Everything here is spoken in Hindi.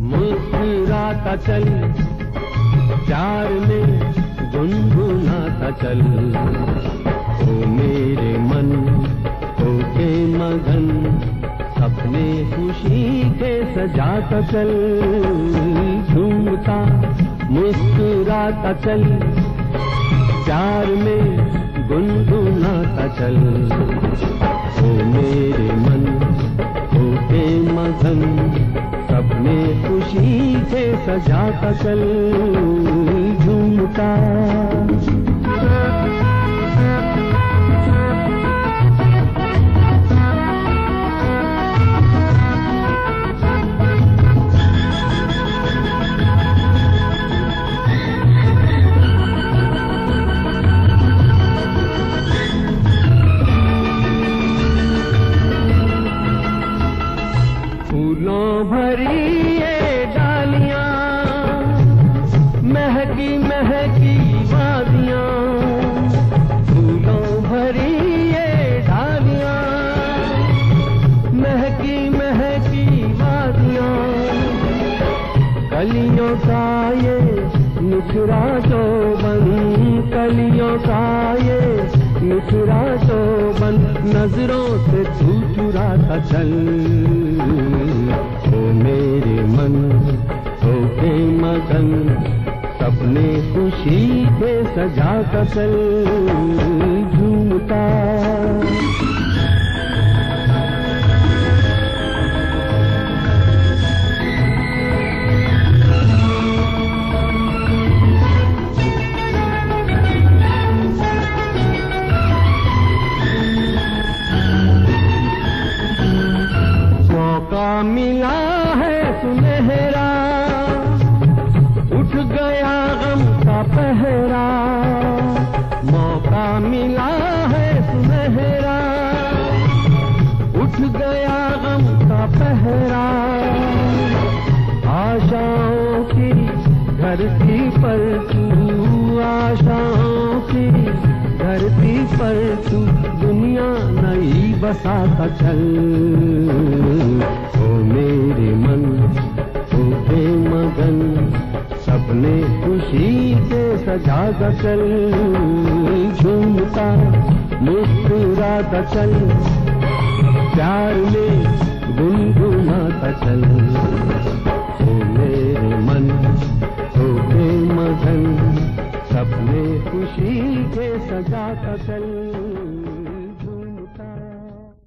मुस्कुराता चल। प्यार में गुनगुनाता चल। ओ मेरे मन हो के मगन अपने खुशी के सजाता चल। झूमता, मुस्कुराता चल। प्यार में गुनगुनाता चल। ओ मेरे मन हो के मगन सपने खुशी से सजा चल फूलों भरी ये डालियाँ, महकी महकी वादियाँ, फूलों भरी ये डालियाँ, महकी महकी वादियाँ। कलियों का ये निखरा जो बन, कलियों का ये निखरा जो बन, नज़रों से तू चुराता चल मगन सपने खुशी के सजा चल झूमता। मिला पहरा। आशाओं की धरती पर तू आशाओं की धरती पर तू दुनिया नई बसाता चल ओ मेरे मन हो मगन, सपने खुशी से सजाता चल झूमता मुस्कुराता चल प्यार में गुनगुनाता चल। ओ मेरे मन हो के मगन सपने खुशी के सजाता चल।